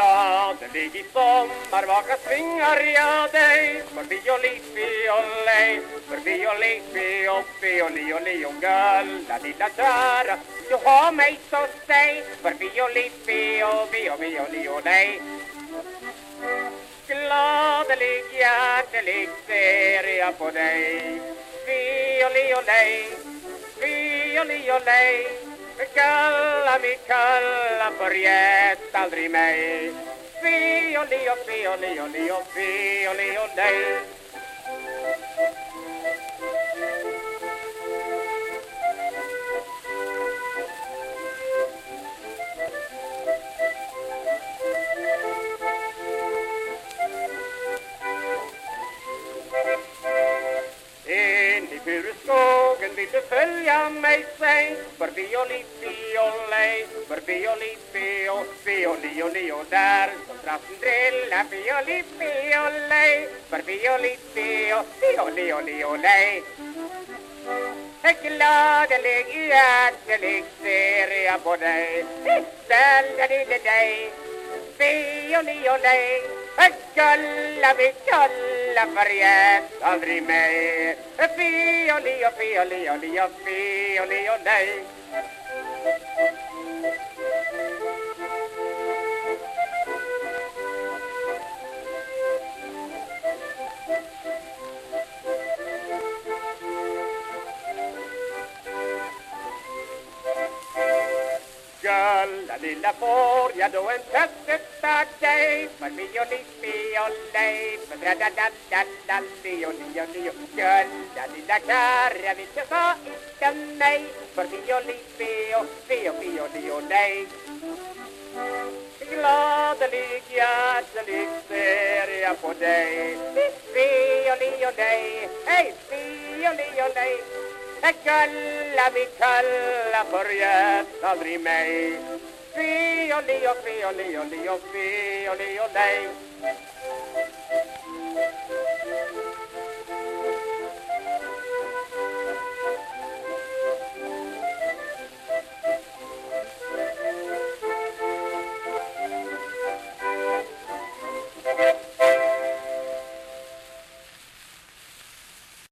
Aldrig i sommar vaka svingar jag dig. Förbi och lifi och lej Förbi och lifi uppi och li och li och gulla lilla kära Du har mig så säg. Förbi och lifi och vi och vi och li och lej Gladelig, hjärtelig ser jag på dig. Vi och li och lej och och lej Kalla mig, kalla, förgät aldrig mig Fi och li och fi och li och li och fi vill du följa mig, säg? Förbi och li, fi och lej. Förbi och li, och fi och li och li och där. Som trassen drillar, fi och li, och lej. Förbi och li, och fi och li och li och lej. Gladelig, hjärtelig ser jag på dig Ställa lille dig. Fi och li och lej. Gulla vi gulla förgät aldrig mig. Fi och li och fi och li och li och fi och li och Gulla lilla får jag då en plötsligt av dig Förbi och li, och lej Dra-da-da-da-da-li och li och li och Gulla lilla kära vill jag sa inte nej Förbi och li, och fi och fi och li och lej Gladelig, hjärtelig ser jag på dig. Fi och li och lej Hej, fi och li och lej Kalla vi kalla förgät aldrig mig Fi och li och fi